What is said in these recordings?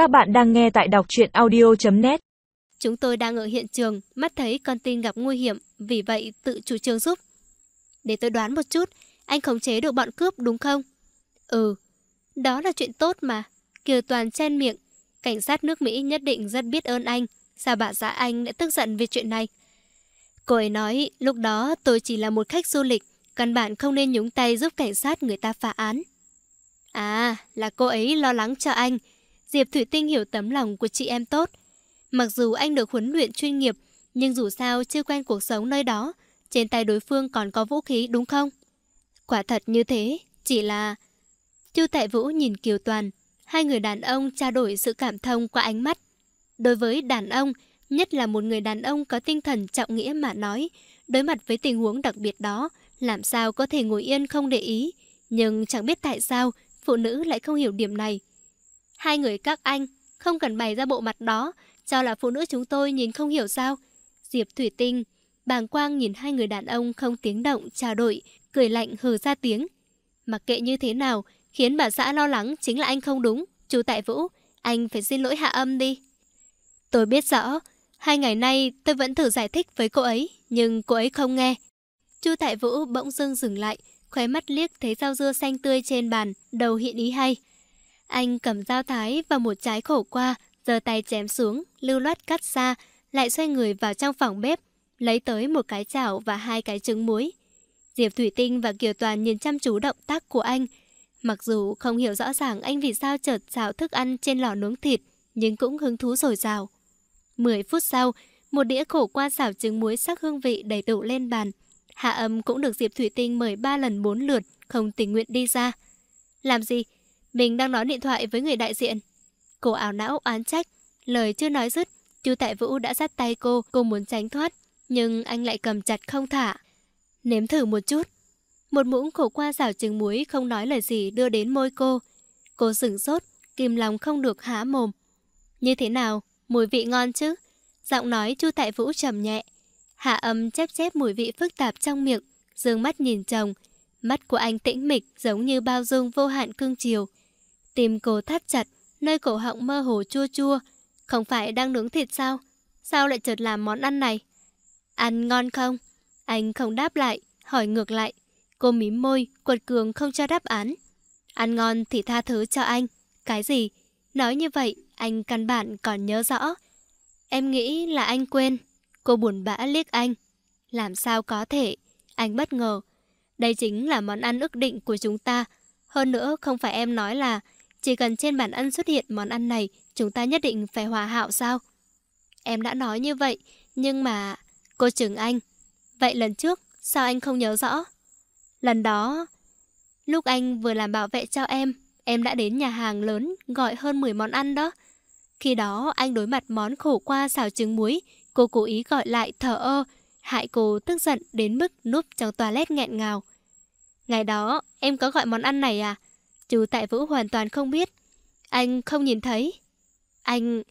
Các bạn đang nghe tại đọc truyện audio.net Chúng tôi đang ở hiện trường, mắt thấy con tin gặp nguy hiểm, vì vậy tự chủ trương giúp. Để tôi đoán một chút, anh khống chế được bọn cướp đúng không? Ừ, đó là chuyện tốt mà. Kiều Toàn chen miệng, cảnh sát nước Mỹ nhất định rất biết ơn anh. Sao bà xã anh lại tức giận về chuyện này? Cô ấy nói, lúc đó tôi chỉ là một khách du lịch, căn bản không nên nhúng tay giúp cảnh sát người ta phá án. À, là cô ấy lo lắng cho anh. Diệp Thủy Tinh hiểu tấm lòng của chị em tốt. Mặc dù anh được huấn luyện chuyên nghiệp, nhưng dù sao chưa quen cuộc sống nơi đó, trên tay đối phương còn có vũ khí đúng không? Quả thật như thế, chỉ là... Chu Tại Vũ nhìn Kiều Toàn, hai người đàn ông trao đổi sự cảm thông qua ánh mắt. Đối với đàn ông, nhất là một người đàn ông có tinh thần trọng nghĩa mà nói, đối mặt với tình huống đặc biệt đó, làm sao có thể ngồi yên không để ý. Nhưng chẳng biết tại sao, phụ nữ lại không hiểu điểm này. Hai người các anh, không cần bày ra bộ mặt đó, cho là phụ nữ chúng tôi nhìn không hiểu sao. Diệp Thủy Tinh, bàng quang nhìn hai người đàn ông không tiếng động, trao đổi, cười lạnh hừ ra tiếng. Mặc kệ như thế nào, khiến bà xã lo lắng chính là anh không đúng. Chú Tại Vũ, anh phải xin lỗi hạ âm đi. Tôi biết rõ, hai ngày nay tôi vẫn thử giải thích với cô ấy, nhưng cô ấy không nghe. Chu Tại Vũ bỗng dưng dừng lại, khóe mắt liếc thấy rau dưa xanh tươi trên bàn, đầu hiện ý hay. Anh cầm dao thái và một trái khổ qua, giơ tay chém xuống, lưu loát cắt xa, lại xoay người vào trong phòng bếp, lấy tới một cái chảo và hai cái trứng muối. Diệp Thủy Tinh và Kiều Toàn nhìn chăm chú động tác của anh. Mặc dù không hiểu rõ ràng anh vì sao chợt xào thức ăn trên lò nướng thịt, nhưng cũng hứng thú rồi rào. Mười phút sau, một đĩa khổ qua xào trứng muối sắc hương vị đầy đủ lên bàn. Hạ âm cũng được Diệp Thủy Tinh mời ba lần bốn lượt, không tình nguyện đi ra. Làm gì? Mình đang nói điện thoại với người đại diện. Cô ảo não oán trách, lời chưa nói dứt, Chu Tại Vũ đã dắt tay cô, cô muốn tránh thoát, nhưng anh lại cầm chặt không thả. Nếm thử một chút. Một muỗng khổ qua rào trứng muối không nói lời gì đưa đến môi cô. Cô sửng sốt, kìm lòng không được há mồm. Như thế nào? Mùi vị ngon chứ? Giọng nói Chu Tại Vũ trầm nhẹ. Hạ âm chép chép mùi vị phức tạp trong miệng, dương mắt nhìn chồng. Mắt của anh tĩnh mịch giống như bao dung vô hạn cương chiều. Tim cô thắt chặt, nơi cổ họng mơ hồ chua chua. Không phải đang nướng thịt sao? Sao lại chợt làm món ăn này? Ăn ngon không? Anh không đáp lại, hỏi ngược lại. Cô mím môi, quật cường không cho đáp án. Ăn ngon thì tha thứ cho anh. Cái gì? Nói như vậy, anh căn bản còn nhớ rõ. Em nghĩ là anh quên. Cô buồn bã liếc anh. Làm sao có thể? Anh bất ngờ. Đây chính là món ăn ước định của chúng ta. Hơn nữa, không phải em nói là chỉ cần trên bàn ăn xuất hiện món ăn này, chúng ta nhất định phải hòa hảo sao? Em đã nói như vậy, nhưng mà... Cô chừng anh. Vậy lần trước, sao anh không nhớ rõ? Lần đó, lúc anh vừa làm bảo vệ cho em, em đã đến nhà hàng lớn gọi hơn 10 món ăn đó. Khi đó anh đối mặt món khổ qua xào trứng muối, cô cố ý gọi lại thở ơ, hại cô tức giận đến mức núp trong toilet nghẹn ngào. Ngày đó, em có gọi món ăn này à? Chú Tại Vũ hoàn toàn không biết. Anh không nhìn thấy. Anh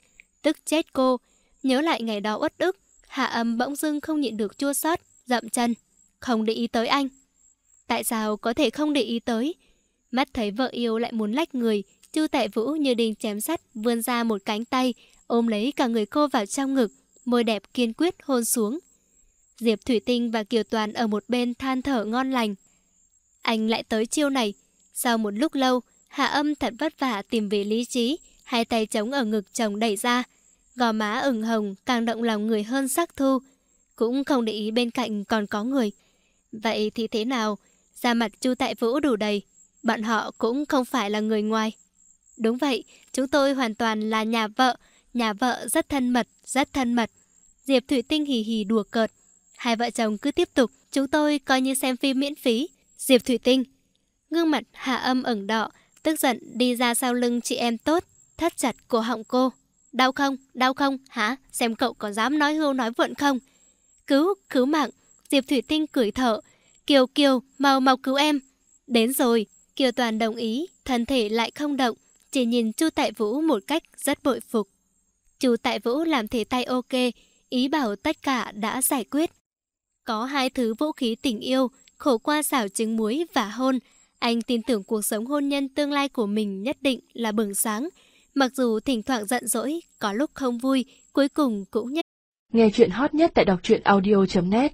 tức chết cô. Nhớ lại ngày đó uất ức, Hạ âm bỗng dưng không nhịn được chua xót, dậm chân. Không để ý tới anh. Tại sao có thể không để ý tới? Mắt thấy vợ yêu lại muốn lách người, chư Tại Vũ như đinh chém sắt vươn ra một cánh tay, ôm lấy cả người cô vào trong ngực, môi đẹp kiên quyết hôn xuống. Diệp Thủy Tinh và Kiều Toàn ở một bên than thở ngon lành. Anh lại tới chiêu này. Sau một lúc lâu, Hạ âm thật vất vả tìm về lý trí, hai tay trống ở ngực chồng đẩy ra. Gò má ửng hồng càng động lòng người hơn sắc thu. Cũng không để ý bên cạnh còn có người. Vậy thì thế nào? Da mặt Chu Tại Vũ đủ đầy. Bọn họ cũng không phải là người ngoài. Đúng vậy, chúng tôi hoàn toàn là nhà vợ. Nhà vợ rất thân mật, rất thân mật. Diệp Thủy Tinh hì hì đùa cợt. Hai vợ chồng cứ tiếp tục, chúng tôi coi như xem phim miễn phí. Diệp Thủy Tinh. Gương mặt hạ âm ửng đỏ, tức giận đi ra sau lưng chị em tốt, thắt chặt cổ họng cô. Đau không? Đau không? Hả? Xem cậu có dám nói hưu nói vượn không? Cứu, cứu mạng. Diệp Thủy Tinh cười thở. Kiều Kiều, mau mau cứu em. Đến rồi. Kiều Toàn đồng ý, thân thể lại không động, chỉ nhìn Chu Tại Vũ một cách rất bội phục. Chu Tại Vũ làm thế tay ok, ý bảo tất cả đã giải quyết. Có hai thứ vũ khí tình yêu, khổ qua xảo trứng muối và hôn. Anh tin tưởng cuộc sống hôn nhân tương lai của mình nhất định là bừng sáng. Mặc dù thỉnh thoảng giận dỗi, có lúc không vui, cuối cùng cũng nhất. Nghe chuyện hot nhất tại đọc truyện audio.net